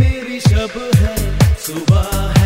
मेरी शब है सुबह